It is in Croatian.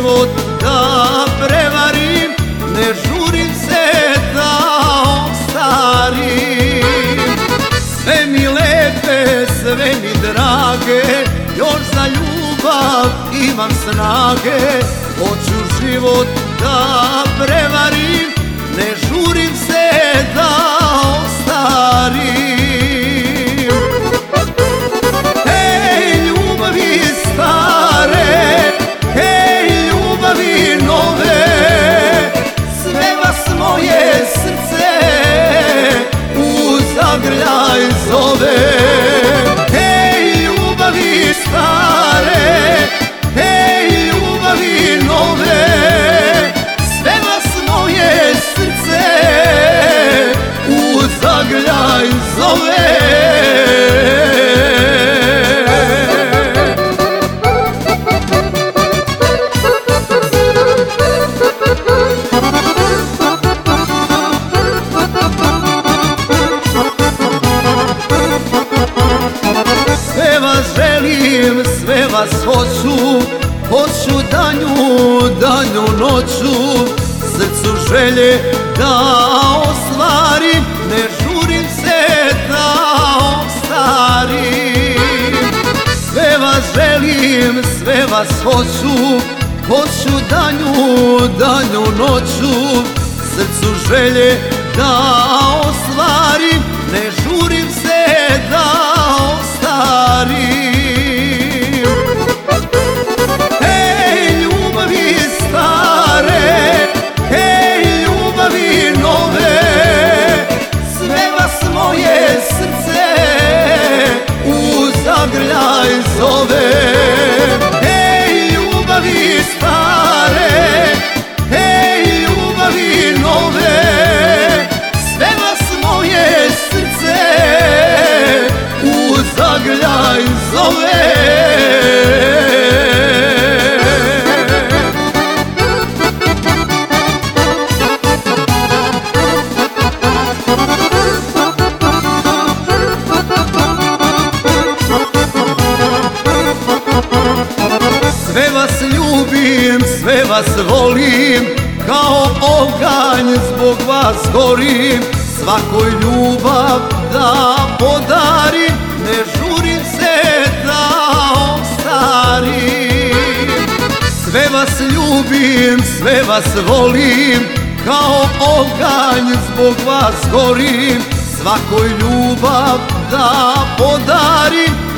život da prevarim Ne žurim se da ostarim. Sve mi lepe, sve mi drage Još za ljubav imam snage. Hoću život da zove Hej ljubavi stare Hej ljubavi nove Sve vas moje srce U zagrljaj zove vas hoću Hoću danju, danju noću. Srcu želje da ostvarim Ne žurim se da ostarim. Sve vas želim, sve vas hoću Hoću danju, danju noću. Srcu želje da ostvarim ljubim, sve vas volim Kao oganj zbog vas gorim. Svakoj ljubav da podarim Ne žurim se da ostarim Sve vas ljubim, sve vas volim Kao oganj zbog vas gorim. Svakoj ljubav da podarim